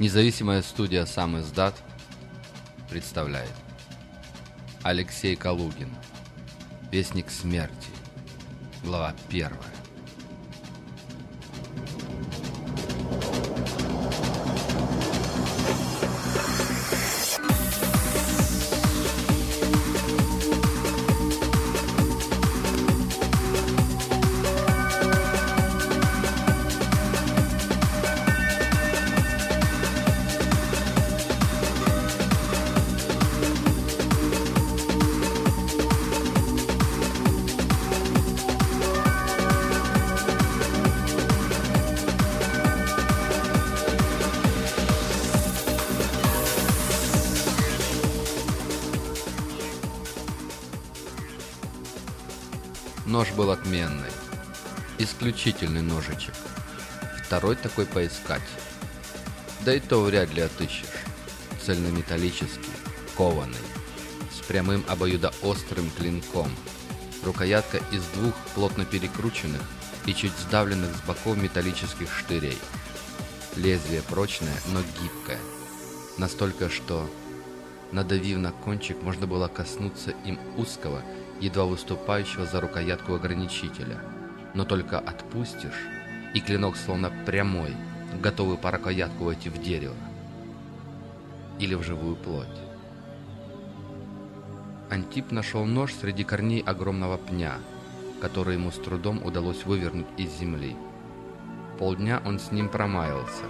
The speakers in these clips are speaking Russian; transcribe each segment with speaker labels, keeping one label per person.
Speaker 1: Независимая студия «Сам издат» представляет Алексей Калугин. Вестник смерти. Глава первая отменный. Исключительный ножичек. Второй такой поискать. Да и то вряд ли отыщешь. Цельнометаллический, кованый, с прямым обоюдоострым клинком. Рукоятка из двух плотно перекрученных и чуть сдавленных с боков металлических штырей. Лезвие прочное, но гибкое. Настолько, что, надавив на кончик, можно было коснуться им узкого едва выступающего за рукоятку ограничителя. Но только отпустишь, и клинок словно прямой, готовый по рукоятку войти в дерево. Или в живую плоть. Антип нашел нож среди корней огромного пня, который ему с трудом удалось вывернуть из земли. Полдня он с ним промаялся.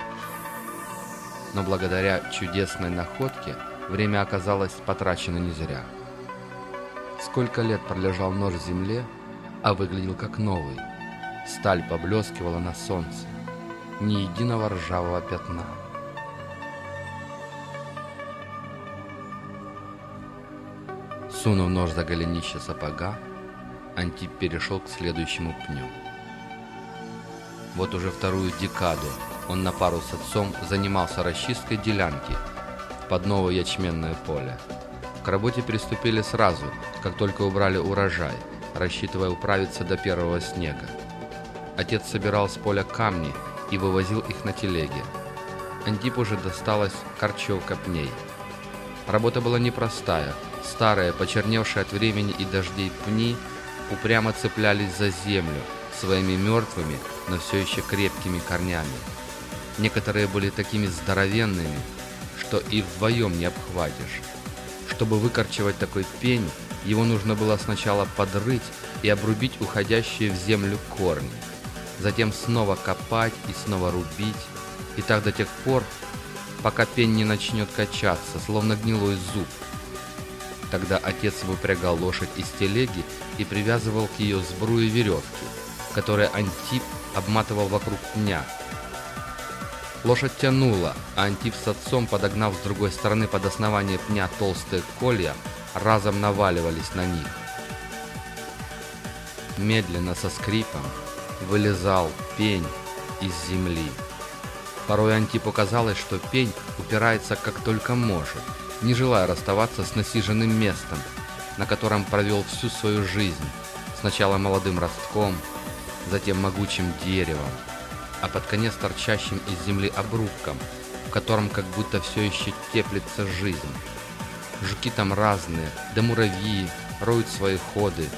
Speaker 1: Но благодаря чудесной находке время оказалось потрачено не зря. Сколько лет пролежал нож в земле, а выглядел как новый. Сталь поблескивала на солнце. Ни единого ржавого пятна. Сунув нож за голенище сапога, Антип перешел к следующему пню. Вот уже вторую декаду он на пару с отцом занимался расчисткой делянки под новое ячменное поле. К работе приступили сразу, как только убрали урожай, рассчитывая управиться до первого снега. Отец собирал с поля камни и вывозил их на телеге. Антипу же досталась корчевка пней. Работа была непростая. Старые, почерневшие от времени и дождей пни упрямо цеплялись за землю своими мертвыми, но все еще крепкими корнями. Некоторые были такими здоровенными, что и вдвоем не обхватишь. Чтобы выкорчевать такой пень, его нужно было сначала подрыть и обрубить уходящие в землю корни. Затем снова копать и снова рубить. И так до тех пор, пока пень не начнет качаться, словно гнилой зуб. Тогда отец выпрягал лошадь из телеги и привязывал к ее сбруе веревки, которые Антип обматывал вокруг пня, Лошадь тянула, а Антип с отцом, подогнав с другой стороны под основание пня толстые колья, разом наваливались на них. Медленно, со скрипом, вылезал пень из земли. Порой Антипу казалось, что пень упирается как только может, не желая расставаться с насиженным местом, на котором провел всю свою жизнь, сначала молодым ростком, затем могучим деревом, а под конец торчащим из земли обрубком, в котором как будто все еще теплится жизнь. Жуки там разные, да муравьи, роют свои ходы,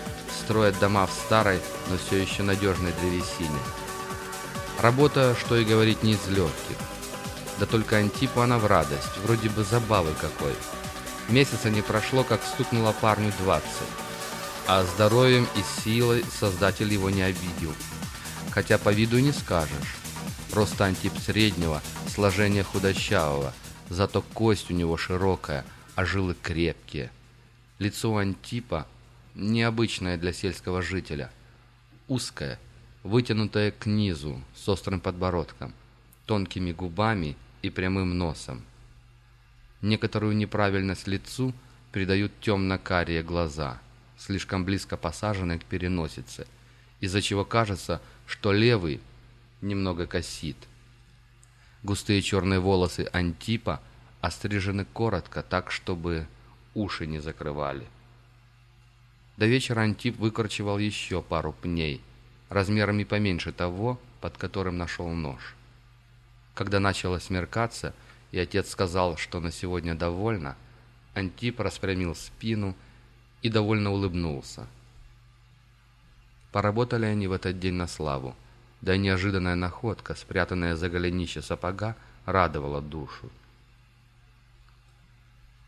Speaker 1: строят дома в старой, но все еще надежной древесине. Работа, что и говорить, не из легких. Да только Антипу она в радость, вроде бы забавы какой. Месяца не прошло, как стукнуло парню 20. А здоровьем и силой создатель его не обидел хотя по виду не скажешь. Просто антип среднего, сложения худощавого, зато кость у него широкая, а жилы крепкие. Лицо антипа необычное для сельского жителя. Узкое, вытянутое к низу, с острым подбородком, тонкими губами и прямым носом. Некоторую неправильность лицу придают темно-карие глаза, слишком близко посаженные к переносице, из-за чего кажется, что левый немного косит. Густые черные волосы Антипа острижены коротко, так, чтобы уши не закрывали. До вечера Антип выкорчевал еще пару пней, размерами поменьше того, под которым нашел нож. Когда начало смеркаться, и отец сказал, что на сегодня довольно, Антип распрямил спину и довольно улыбнулся. Поработали они в этот день на славу, да и неожиданная находка, спрятанная за голенище сапога, радовала душу.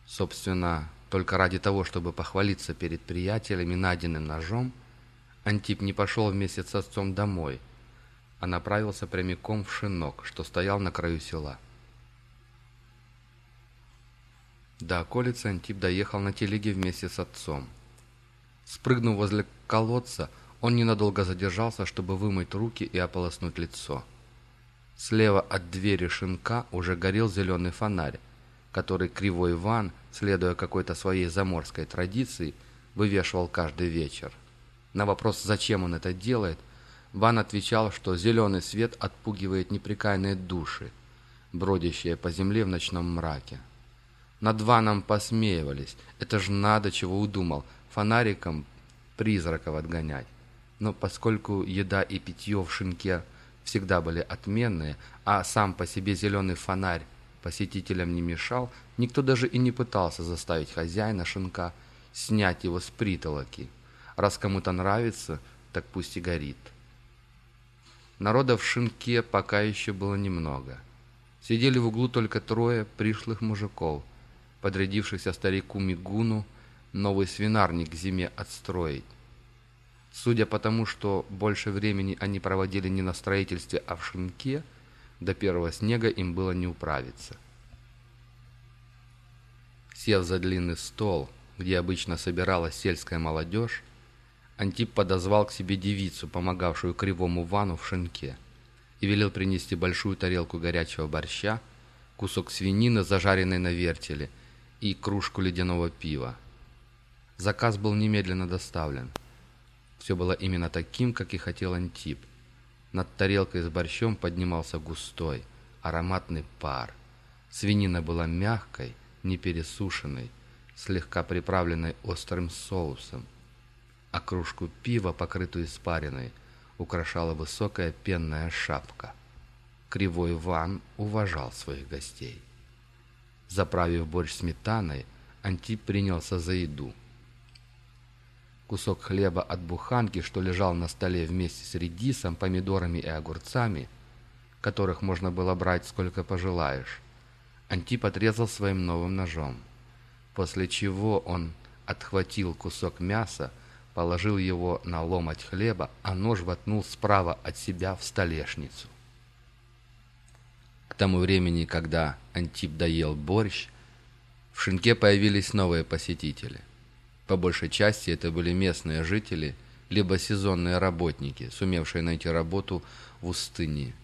Speaker 1: Собственно, только ради того, чтобы похвалиться перед приятелями найденным ножом, Антип не пошел вместе с отцом домой, а направился прямиком в шинок, что стоял на краю села. До околицы Антип доехал на телеге вместе с отцом. Спрыгнув возле колодца, он ненадолго задержался, чтобы вымыть руки и ополоснуть лицо. Слева от двери шинка уже горел зеленый фонарь, который Кривой Иван, следуя какой-то своей заморской традиции, вывешивал каждый вечер. На вопрос, зачем он это делает, Ван отвечал, что зеленый свет отпугивает неприкаянные души, бродящие по земле в ночном мраке. Над Ваном посмеивались. Это ж надо, чего удумал, фонариком призраков отгонять. Но поскольку еда и питье в шинке всегда были отменные, а сам по себе зеленый фонарь посетителям не мешал, никто даже и не пытался заставить хозяина шинка снять его с притолоки. Раз кому-то нравится, так пусть и горит. Народа в шинке пока еще было немного. Сидели в углу только трое пришлых мужиков, подрядившихся старику Мигуну новый свинарник к зиме отстроить. Судя по тому, что больше времени они проводили не на строительстве, а в шинке, до первого снега им было не управиться. Сев за длинный стол, где обычно собиралась сельская молодежь, Антип подозвал к себе девицу, помогавшую кривому Вану в шинке, и велел принести большую тарелку горячего борща, кусок свинины, зажаренной на вертеле, и кружку ледяного пива. Заказ был немедленно доставлен – все было именно таким, как и хотел Антип. Над тарелкой с борщом поднимался густой, ароматный пар. Свинина была мягкой, не пересушенной, слегка приправленной острым соусом. А кружку пива, покрытую испариной, украшала высокая пенная шапка. Кривой Ван уважал своих гостей. Заправив борщ сметаной, Антип принялся за еду – Кусок хлеба от буханки, что лежал на столе вместе с редисом, помидорами и огурцами, которых можно было брать сколько пожелаешь, Антип отрезал своим новым ножом. После чего он отхватил кусок мяса, положил его на ломоть хлеба, а нож воткнул справа от себя в столешницу. К тому времени, когда Антип доел борщ, в шинке появились новые посетители – по большей части это были местные жители, либо сезонные работники, сумевшие найти работу в Устыне.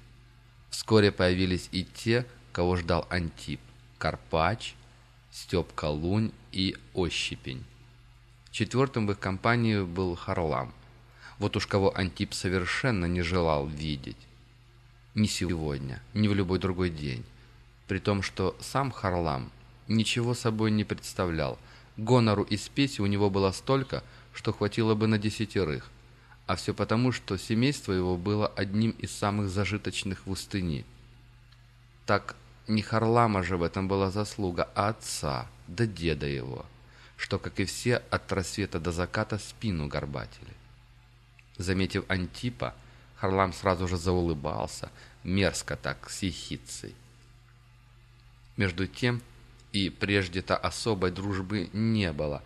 Speaker 1: Вскоре появились и те, кого ждал Антип – Карпач, Степка Лунь и Ощепень. Четвертым в их компании был Харлам. Вот уж кого Антип совершенно не желал видеть. Ни сегодня, ни в любой другой день. При том, что сам Харлам ничего собой не представлял – Гонору и спеси у него было столько, что хватило бы на десятерых. А все потому, что семейство его было одним из самых зажиточных в Устыни. Так не Харлама же в этом была заслуга, а отца, да деда его, что, как и все, от рассвета до заката спину горбатили. Заметив Антипа, Харлам сразу же заулыбался, мерзко так, с ехицей. Между тем, и прежде-то особой дружбы не было.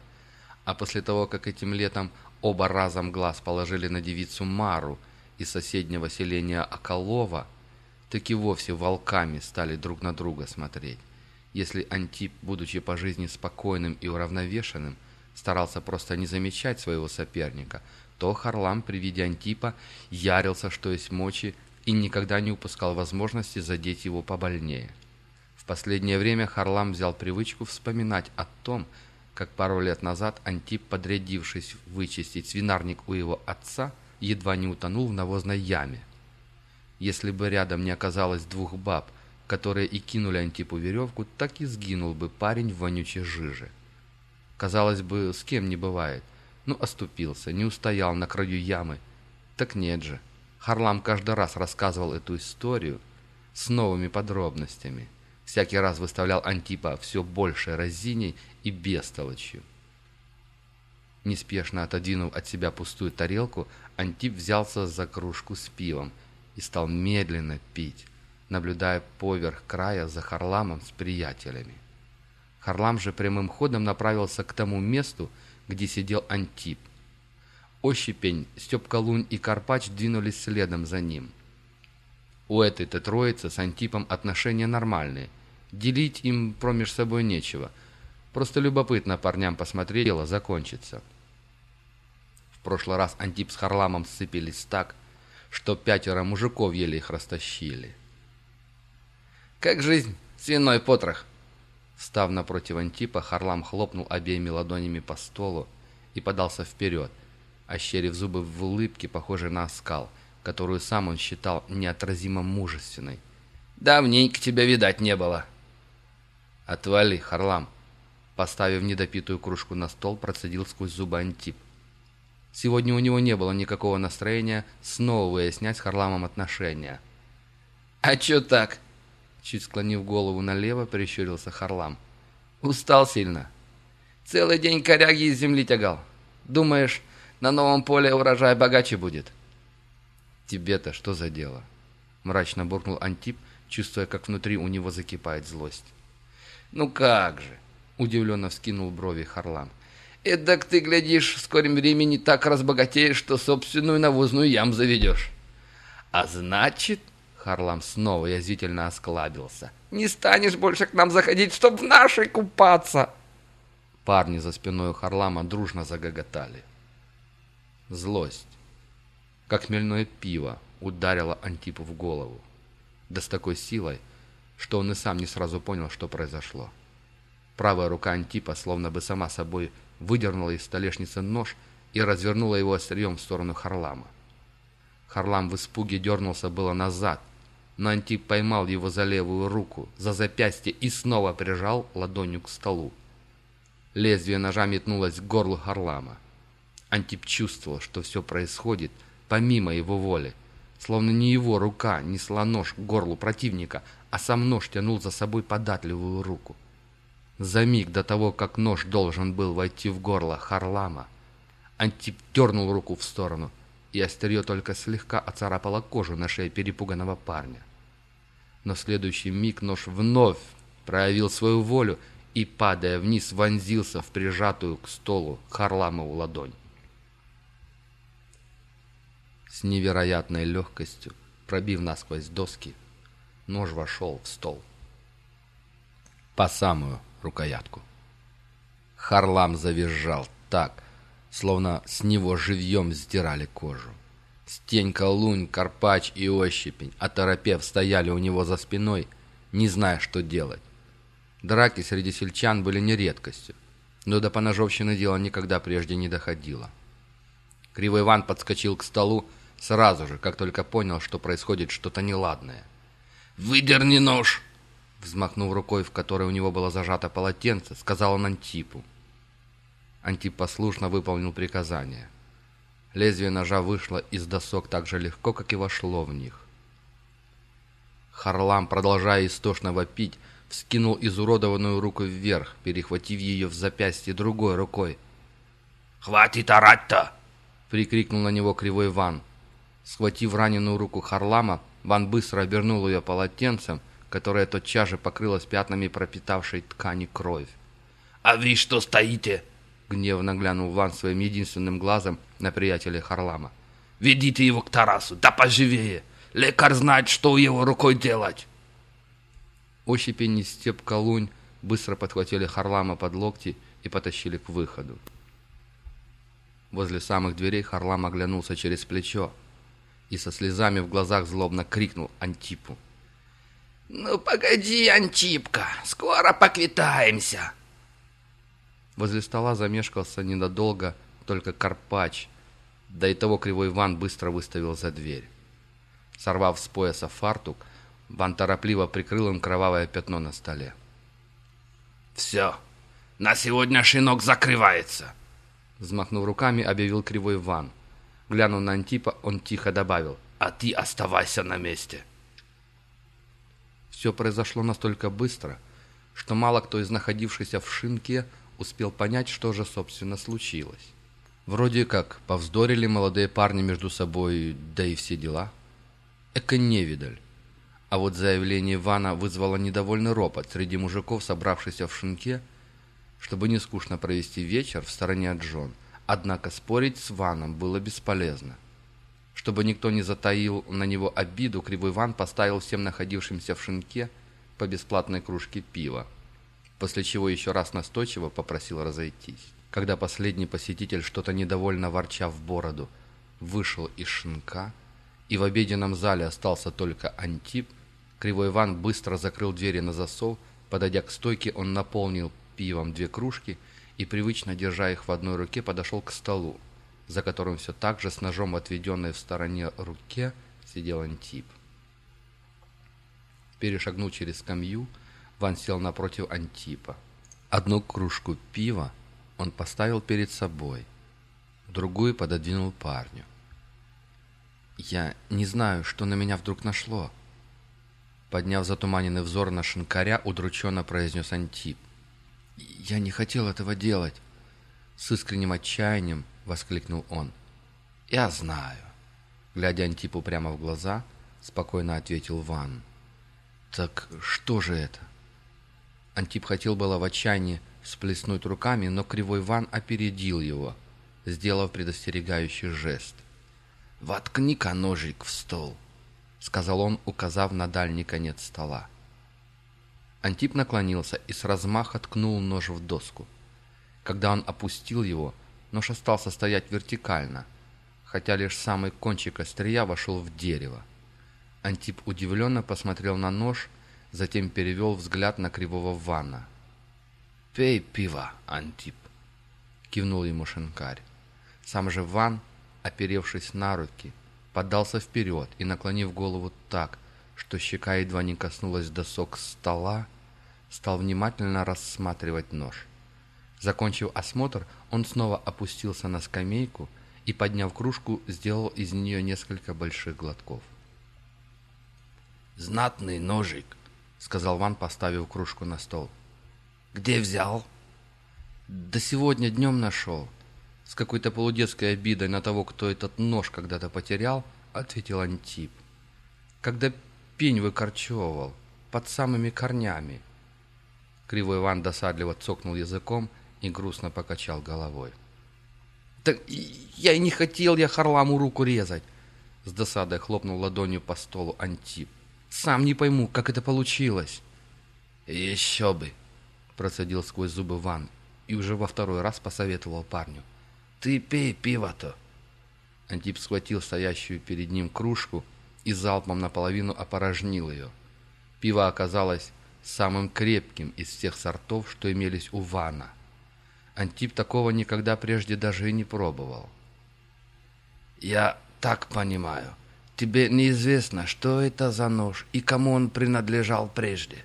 Speaker 1: А после того, как этим летом оба разом глаз положили на девицу Мару из соседнего селения Околова, так и вовсе волками стали друг на друга смотреть. Если Антип, будучи по жизни спокойным и уравновешенным, старался просто не замечать своего соперника, то Харлам при виде Антипа ярился, что есть мочи, и никогда не упускал возможности задеть его побольнее. Последнее время Харлам взял привычку вспоминать о том, как пару лет назад Антип, подрядившись вычистить свинарник у его отца, едва не утонул в навозной яме. Если бы рядом не оказалось двух баб, которые и кинули Антипу веревку, так и сгинул бы парень в вонючей жиже. Казалось бы, с кем не бывает. Ну, оступился, не устоял на краю ямы. Так нет же. Харлам каждый раз рассказывал эту историю с новыми подробностями – Всякий раз выставлял Антипа все больше разиней и бестолочью. Неспешно отодвинув от себя пустую тарелку, Антип взялся за кружку с пивом и стал медленно пить, наблюдая поверх края за Харламом с приятелями. Харлам же прямым ходом направился к тому месту, где сидел Антип. Ощепень, Степка Лунь и Карпач двинулись следом за ним. У этой-то троицы с Антипом отношения нормальные. Делить им промеж собой нечего. Просто любопытно парням посмотреть, дело закончится. В прошлый раз Антип с Харламом сцепились так, что пятеро мужиков еле их растащили.
Speaker 2: «Как жизнь, свиной потрох!»
Speaker 1: Став напротив Антипа, Харлам хлопнул обеими ладонями по столу и подался вперед, ощерив зубы в улыбке, похожей на оскал, которую сам он считал неотразимо мужественной.
Speaker 2: «Давненько тебя видать не было!»
Speaker 1: «Отвали, Харлам!» Поставив недопитую кружку на стол, процедил сквозь зубы Антип. Сегодня у него не было никакого настроения снова выяснять с Харламом отношения.
Speaker 2: «А чё так?»
Speaker 1: Чуть склонив голову налево, прищурился Харлам. «Устал сильно.
Speaker 2: Целый день коряги из земли тягал. Думаешь, на новом поле урожай богаче будет?»
Speaker 1: «Тебе-то что за дело?» Мрачно буркнул Антип, чувствуя, как внутри у него закипает злость.
Speaker 2: «Ну как же!» — удивленно вскинул брови Харлам. «Эдак ты, глядишь, в скором времени так разбогатеешь, что собственную навозную ям заведешь. А значит,
Speaker 1: Харлам снова язвительно осклабился.
Speaker 2: «Не станешь больше к нам заходить, чтоб в нашей купаться!»
Speaker 1: Парни за спиной у Харлама дружно загоготали. Злость, как хмельное пиво, ударила Антипу в голову. Да с такой силой, что он и сам не сразу понял, что произошло. Правая рука Антипа словно бы сама собой выдернула из столешницы нож и развернула его острием в сторону Харлама. Харлам в испуге дернулся было назад – но Антип поймал его за левую руку, за запястье и снова прижал ладонью к столу. Лезвие ножа метнулось к горлу Харлама. Антип чувствовал, что все происходит помимо его воли, словно не его рука несла нож к горлу противника, а сам нож тянул за собой податливую руку. За миг до того, как нож должен был войти в горло Харлама, Антип дернул руку в сторону – и острие только слегка оцарапало кожу на шее перепуганного парня. Но следующий миг нож вновь проявил свою волю и, падая вниз, вонзился в прижатую к столу Харламову ладонь. С невероятной легкостью, пробив насквозь доски, нож вошел в стол. По самую рукоятку. Харлам завизжал так, словно с него живьем сдирали кожу. Стенька, Лунь, Карпач и Ощепень, оторопев, стояли у него за спиной, не зная, что делать. Драки среди сельчан были не редкостью, но до поножовщины дело никогда прежде не доходило. Кривой Иван подскочил к столу сразу же, как только понял, что происходит что-то неладное.
Speaker 2: «Выдерни нож!»
Speaker 1: Взмахнув рукой, в которой у него было зажато полотенце, сказал он Антипу. Антип послушно выполнил приказание. Лезвие ножа вышло из досок так же легко, как и вошло в них. Харлам, продолжая истошно вопить, вскинул изуродованную руку вверх, перехватив ее в запястье другой рукой.
Speaker 2: «Хватит орать-то!»
Speaker 1: — прикрикнул на него кривой Ван. Схватив раненую руку Харлама, Ван быстро обернул ее полотенцем, которое тотчас же покрылось пятнами пропитавшей ткани кровь.
Speaker 2: «А вы что стоите?»
Speaker 1: Гневно глянул Ван своим единственным глазом на приятеля Харлама.
Speaker 2: «Ведите его к Тарасу, да поживее! Лекарь знает, что у его рукой делать!»
Speaker 1: Ощепень и Степка Лунь быстро подхватили Харлама под локти и потащили к выходу. Возле самых дверей Харлам оглянулся через плечо и со слезами в глазах злобно крикнул Антипу.
Speaker 2: «Ну погоди, Антипка, скоро поквитаемся!»
Speaker 1: Возле стола замешкался ненадолго только Карпач, да и того кривой Иван быстро выставил за дверь. Сорвав с пояса фартук, Ван торопливо прикрыл им кровавое пятно на столе.
Speaker 2: «Все, на сегодня шинок закрывается!»
Speaker 1: Взмахнув руками, объявил кривой Ван. Глянув на Антипа, он тихо добавил,
Speaker 2: «А ты оставайся на месте!»
Speaker 1: Все произошло настолько быстро, что мало кто из находившихся в шинке успел понять, что же, собственно, случилось. Вроде как повздорили молодые парни между собой, да и все дела. Эко невидаль. А вот заявление Вана вызвало недовольный ропот среди мужиков, собравшихся в шинке, чтобы не скучно провести вечер в стороне от Джон. Однако спорить с Ваном было бесполезно. Чтобы никто не затаил на него обиду, Кривой Ван поставил всем находившимся в шинке по бесплатной кружке пива, после чего еще раз настойчиво попросил разойтись. Когда последний посетитель, что-то недовольно ворча в бороду, вышел из шинка, и в обеденном зале остался только Антип, Кривой Иван быстро закрыл двери на засов, подойдя к стойке, он наполнил пивом две кружки и, привычно держа их в одной руке, подошел к столу, за которым все так же с ножом отведенной в стороне руке сидел Антип. Перешагнув через скамью, Ван сел напротив Антипа. Одну кружку пива он поставил перед собой, другую пододвинул парню. «Я не знаю, что на меня вдруг нашло», Подняв затуманенный взор на шинкаря, удрученно произнес Антип. «Я не хотел этого делать!» С искренним отчаянием воскликнул он. «Я знаю!» Глядя Антипу прямо в глаза, спокойно ответил Ван. «Так что же это?» Антип хотел было в отчаянии всплеснуть руками, но кривой Ван опередил его, сделав предостерегающий жест. «Воткни-ка ножик в стол!» сказал он, указав на дальний конец стола. Антип наклонился и с размаха ткнул нож в доску. Когда он опустил его, нож остался стоять вертикально, хотя лишь самый кончик острия вошел в дерево. Антип удивленно посмотрел на нож, затем перевел взгляд на кривого ванна. «Пей пиво, Антип!» — кивнул ему шинкарь. Сам же Ван, оперевшись на руки, — подался вперед и, наклонив голову так, что щека едва не коснулась досок стола, стал внимательно рассматривать нож. Закончив осмотр, он снова опустился на скамейку и, подняв кружку, сделал из нее несколько больших глотков. «Знатный ножик», — сказал Ван, поставив кружку на стол. «Где взял?» «Да сегодня днем нашел», с какой-то полудетской обидой на того, кто этот нож когда-то потерял, ответил Антип. Когда пень выкорчевывал, под самыми корнями. Кривой Иван досадливо цокнул языком и грустно покачал головой. «Так я и не хотел я Харламу руку резать!» С досадой хлопнул ладонью по столу Антип. «Сам не пойму, как это получилось!» «Еще бы!» Процедил сквозь зубы Ван и уже во второй раз посоветовал парню. «Ты пей пиво-то!» Антип схватил стоящую перед ним кружку и залпом наполовину опорожнил ее. Пиво оказалось самым крепким из всех сортов, что имелись у Вана. Антип такого никогда прежде даже и не пробовал. «Я так понимаю, тебе неизвестно, что это за нож и кому он принадлежал прежде?»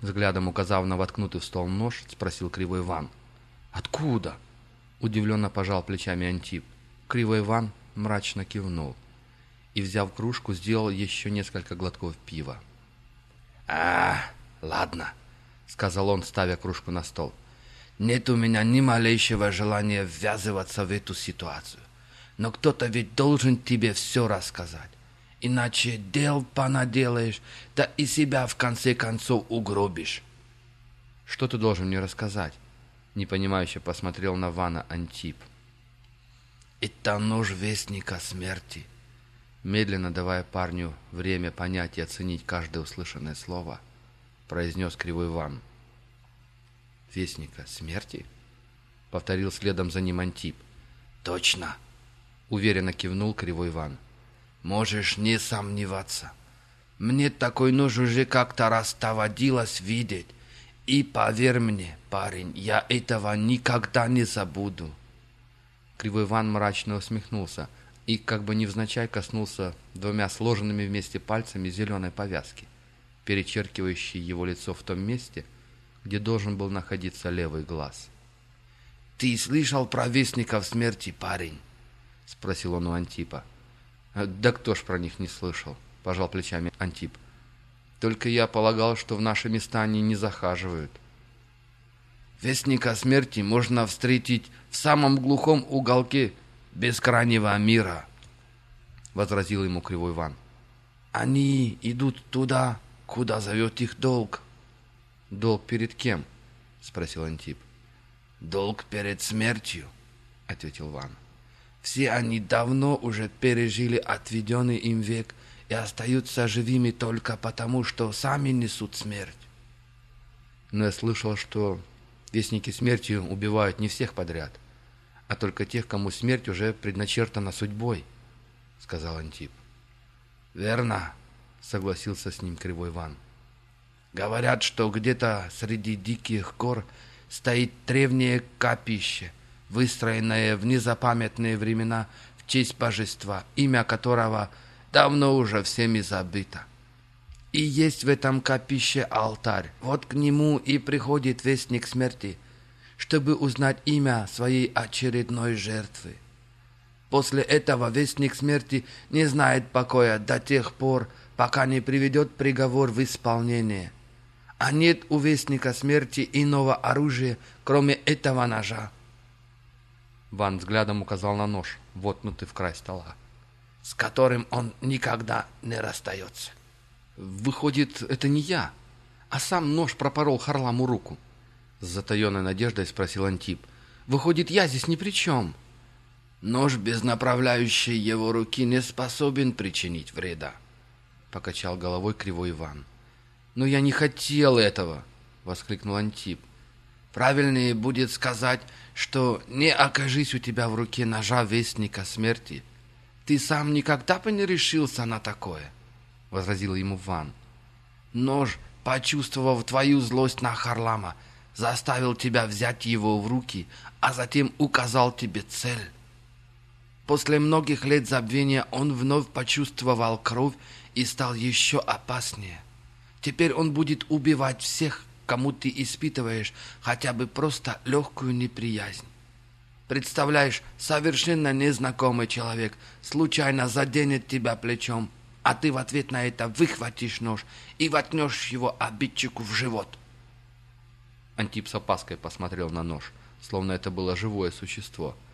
Speaker 1: Взглядом указав на воткнутый в стол нож, спросил Кривой Иван. «Откуда?» Удивленно пожал плечами Антип. Кривой Иван мрачно кивнул и, взяв кружку, сделал еще несколько глотков пива. «А, ладно», — сказал он, ставя кружку на стол. «Нет у меня ни малейшего желания ввязываться в эту ситуацию. Но кто-то ведь должен тебе все рассказать. Иначе дел понаделаешь, да и себя в конце концов угробишь». «Что ты должен мне рассказать?» непонимающе посмотрел на Вана Антип. «Это нож Вестника Смерти», медленно давая парню время понять и оценить каждое услышанное слово, произнес Кривой Ван. «Вестника Смерти?» — повторил следом за ним Антип. «Точно!» — уверенно кивнул Кривой Ван. «Можешь не сомневаться. Мне такой нож уже как-то раз доводилось видеть, и поверь мне, парень, я этого никогда не забуду. Кривой Иван мрачно усмехнулся и, как бы невзначай, коснулся двумя сложенными вместе пальцами зеленой повязки, перечеркивающей его лицо в том месте, где должен был находиться левый глаз. «Ты слышал про вестников смерти, парень?» — спросил он у Антипа. «Да кто ж про них не слышал?» — пожал плечами Антип.
Speaker 3: Только я полагал, что в наши места они не захаживают.
Speaker 1: Вестника смерти можно встретить в самом глухом уголке бескрайнего мира, — возразил ему Кривой Иван. Они идут туда, куда зовет их долг.
Speaker 3: Долг перед кем? — спросил Антип.
Speaker 1: Долг перед смертью, — ответил Ван. Все они давно уже пережили отведенный им век и остаются живыми только потому, что сами несут смерть.
Speaker 3: Но я слышал, что вестники смерти убивают не всех подряд, а только тех, кому смерть уже предначертана судьбой, — сказал Антип.
Speaker 1: «Верно», — согласился с ним Кривой Иван. «Говорят, что где-то среди диких гор стоит древнее капище, выстроенное в незапамятные времена в честь божества, имя которого давно уже всеми забыто. И есть в этом капище алтарь. Вот к нему и приходит вестник смерти, чтобы узнать имя своей очередной жертвы. После этого вестник смерти не знает покоя до тех пор, пока не приведет приговор в исполнение. А нет у вестника смерти иного оружия, кроме этого ножа.
Speaker 3: Ван взглядом указал на нож, воткнутый в край стола.
Speaker 1: С которым он никогда не расстается.
Speaker 3: Выходит, это не я, а сам нож пропорол Харламу руку. С затаенной надеждой спросил Антип. Выходит, я здесь ни при чем.
Speaker 1: — Нож без направляющей его руки не способен причинить вреда, — покачал головой кривой Иван.
Speaker 3: «Но я не хотел этого!» — воскликнул Антип.
Speaker 1: «Правильнее будет сказать, что не окажись у тебя в руке ножа Вестника Смерти. Ты сам никогда бы не решился на такое!» — возразил ему Ван. «Нож, почувствовав твою злость на Харлама, заставил тебя взять его в руки, а затем указал тебе цель. После многих лет забвения он вновь почувствовал кровь и стал еще опаснее. Теперь он будет убивать всех, кому ты испытываешь хотя бы просто легкую неприязнь. Представляешь, совершенно незнакомый человек случайно заденет тебя плечом, а ты в ответ на это выхватишь нож и воткнешь его обидчику в живот.
Speaker 3: Антип с опаской посмотрел на нож, словно это было живое существо –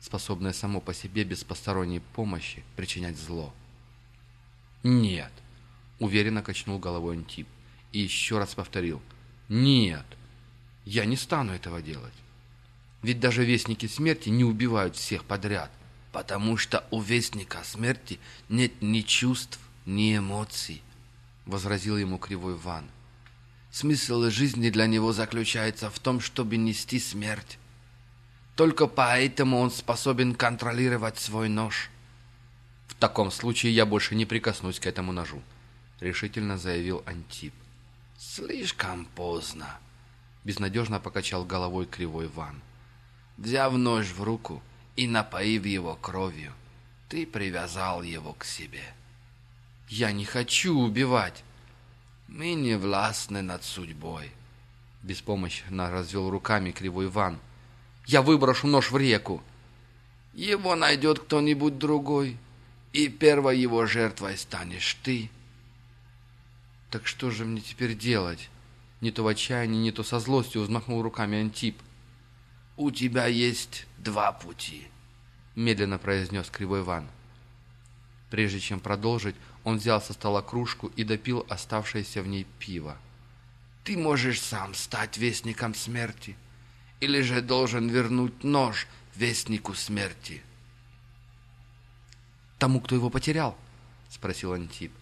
Speaker 3: способное само по себе без посторонней помощи причинять зло. «Нет», — уверенно качнул головой Антип и еще раз повторил. «Нет, я не стану этого делать. Ведь даже вестники смерти не убивают всех подряд,
Speaker 1: потому что у вестника смерти нет ни чувств, ни эмоций», — возразил ему Кривой Ван. «Смысл жизни для него заключается в том, чтобы нести смерть. Только поэтому он способен контролировать свой нож.
Speaker 3: В таком случае я больше не прикоснусь к этому ножу, решительно заявил Антип.
Speaker 1: Слишком поздно,
Speaker 3: безнадежно покачал головой кривой Ван.
Speaker 1: Взяв нож в руку и напоив его кровью, ты привязал его к себе.
Speaker 3: Я не хочу убивать.
Speaker 1: Мы не властны над судьбой.
Speaker 3: Беспомощно развел руками кривой Ван. Я выброшу нож в реку.
Speaker 1: Его найдет кто-нибудь другой, и первой его жертвой станешь ты.
Speaker 3: Так что же мне теперь делать? Не то в отчаянии, не то со злостью взмахнул руками Антип.
Speaker 1: У тебя есть два пути, медленно произнес Кривой Иван.
Speaker 3: Прежде чем продолжить, он взял со стола кружку и допил оставшееся в ней пиво.
Speaker 1: Ты можешь сам стать вестником смерти, — или же должен вернуть нож вестнику смерти?
Speaker 3: «Тому, кто его потерял?» — спросил Антип.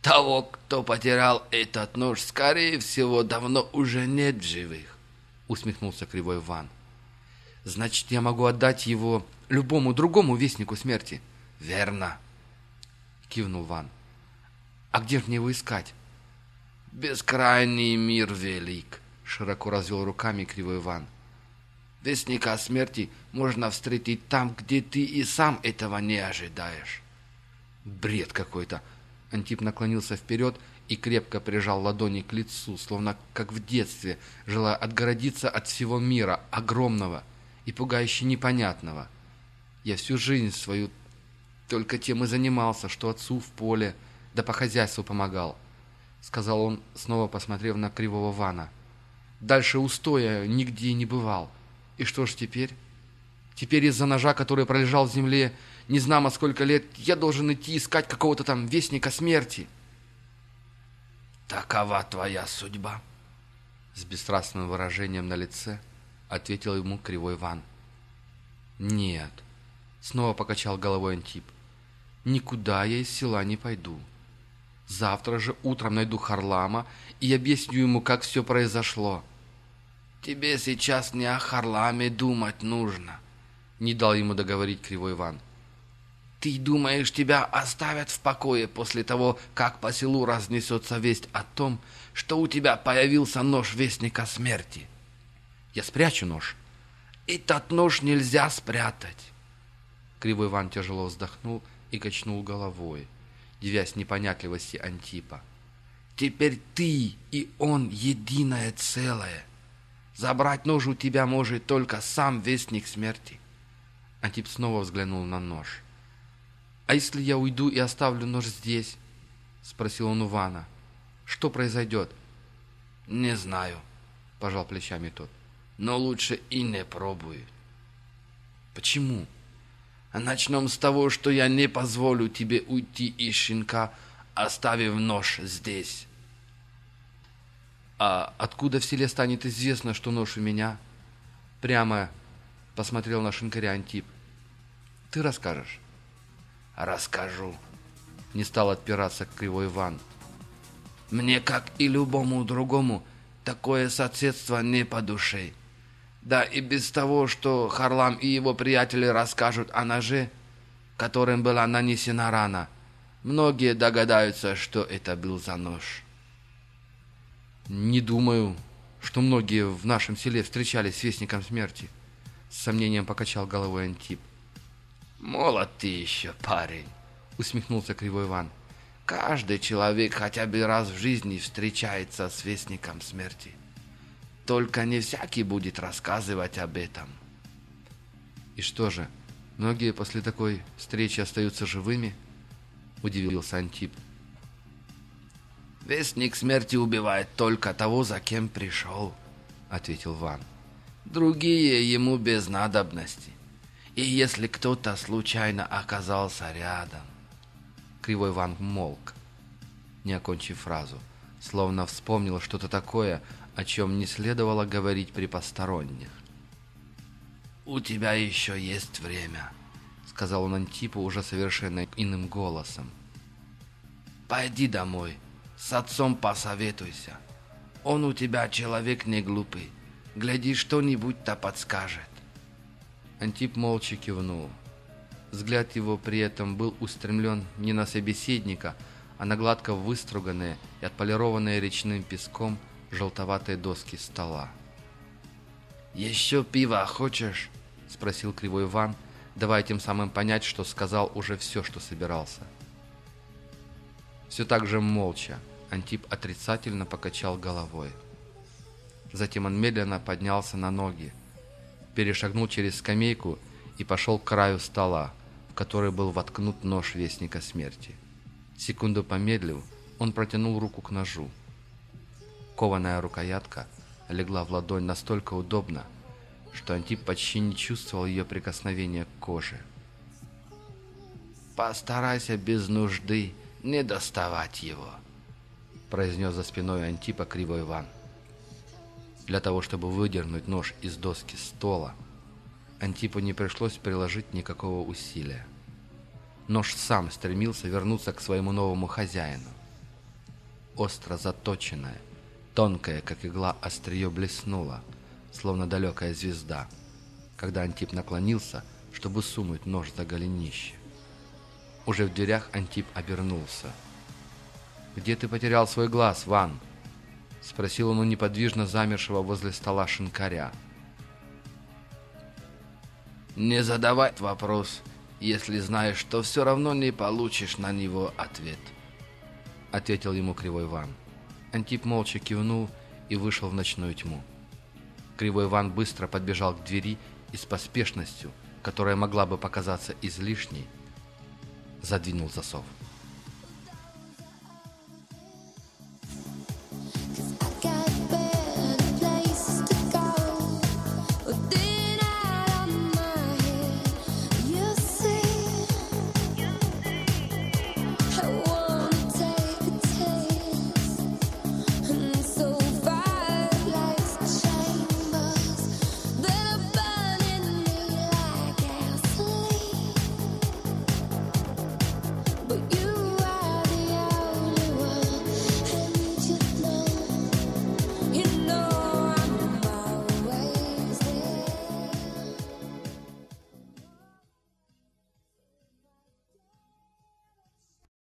Speaker 1: «Того, кто потерял этот нож, скорее всего, давно уже нет в живых», — усмехнулся Кривой Ван.
Speaker 3: «Значит, я могу отдать его любому другому вестнику смерти?»
Speaker 1: «Верно», —
Speaker 3: кивнул Ван. «А где же мне его искать?»
Speaker 1: «Бескрайний мир велик широко развел руками Кривой Иван. Вестника смерти можно встретить там, где ты и сам этого не ожидаешь.
Speaker 3: Бред какой-то. Антип наклонился вперед и крепко прижал ладони к лицу, словно как в детстве, желая отгородиться от всего мира, огромного и пугающе непонятного. Я всю жизнь свою только тем и занимался, что отцу в поле, да по хозяйству помогал.
Speaker 1: сказал он, снова посмотрев на кривого Вана. «Дальше устоя нигде не бывал. И что ж теперь? Теперь из-за ножа, который пролежал в земле, не знамо сколько лет, я должен идти искать какого-то там вестника смерти».
Speaker 2: «Такова твоя судьба», — с бесстрастным выражением на лице ответил ему кривой Ван.
Speaker 1: «Нет», — снова покачал головой Антип, — «никуда я из села не пойду. Завтра же утром найду Харлама и объясню ему, как все произошло».
Speaker 2: «Тебе сейчас не о Харламе думать нужно», — не дал ему договорить Кривой Иван. «Ты думаешь, тебя оставят в покое после того, как по селу разнесется весть о том, что у тебя появился нож Вестника Смерти?»
Speaker 1: «Я спрячу нож».
Speaker 2: «Этот нож нельзя спрятать».
Speaker 1: Кривой Иван тяжело вздохнул и качнул головой, девясь непонятливости Антипа.
Speaker 2: «Теперь ты и он единое целое». Забрать нож у тебя может только сам Вестник Смерти.
Speaker 1: Антип снова взглянул на нож. «А если я уйду и оставлю нож здесь?» — спросил он у Вана. «Что произойдет?»
Speaker 2: «Не знаю», — пожал плечами тот. «Но лучше и не пробуй».
Speaker 1: «Почему?»
Speaker 2: «Начнем с того, что я не позволю тебе уйти из щенка, оставив нож здесь».
Speaker 1: «А откуда в селе станет известно, что нож у меня?» Прямо посмотрел на шинкаря Антип. «Ты расскажешь?»
Speaker 2: «Расскажу», —
Speaker 1: не стал отпираться Кривой Иван.
Speaker 2: «Мне, как и любому другому, такое соседство не по душе. Да и без того, что Харлам и его приятели расскажут о ноже, которым была нанесена рана, многие догадаются, что это был за нож».
Speaker 1: «Не думаю, что многие в нашем селе встречались с Вестником Смерти», — с сомнением покачал головой Антип.
Speaker 2: «Молод ты еще, парень», — усмехнулся Кривой Иван. «Каждый человек хотя бы раз в жизни встречается с Вестником Смерти. Только не всякий будет рассказывать об этом».
Speaker 1: «И что же, многие после такой встречи остаются живыми?» — удивился Антип.
Speaker 2: «Вестник смерти убивает только того, за кем пришел», — ответил Ван. «Другие ему без надобности. И если кто-то случайно оказался рядом...»
Speaker 1: Кривой Ван молк, не окончив фразу, словно вспомнил что-то такое, о чем не следовало говорить при посторонних.
Speaker 2: «У тебя еще есть время», — сказал он Антипу уже совершенно иным голосом. «Пойди домой с отцом посоветуйся. Он у тебя человек не глупый. Гляди, что-нибудь-то подскажет.
Speaker 1: Антип молча кивнул. Взгляд его при этом был устремлен не на собеседника, а на гладко выструганные и отполированные речным песком желтоватые доски стола.
Speaker 2: «Еще пива хочешь?» — спросил Кривой Иван, давая тем самым понять, что сказал уже все, что собирался.
Speaker 1: Все так же молча, Антип отрицательно покачал головой. Затем он медленно поднялся на ноги, перешагнул через скамейку и пошел к краю стола, в который был воткнут нож Вестника Смерти. Секунду помедлив, он протянул руку к ножу. Кованая рукоятка легла в ладонь настолько удобно, что Антип почти не чувствовал ее прикосновения к коже.
Speaker 2: «Постарайся без нужды не доставать его», произнес за спиной Антипа Кривой Иван.
Speaker 1: Для того, чтобы выдернуть нож из доски стола, Антипу не пришлось приложить никакого усилия. Нож сам стремился вернуться к своему новому хозяину. Остро заточенное, тонкое, как игла, острие блеснуло, словно далекая звезда, когда Антип наклонился, чтобы сунуть нож за голенище. Уже в дверях Антип обернулся – «Где ты потерял свой глаз, Ван?» — спросил он у неподвижно замершего возле стола шинкаря.
Speaker 2: «Не задавай вопрос, если знаешь, что все равно не получишь на него ответ», — ответил ему Кривой Ван.
Speaker 1: Антип молча кивнул и вышел в ночную тьму. Кривой Ван быстро подбежал к двери и с поспешностью, которая могла бы показаться излишней, задвинул засов.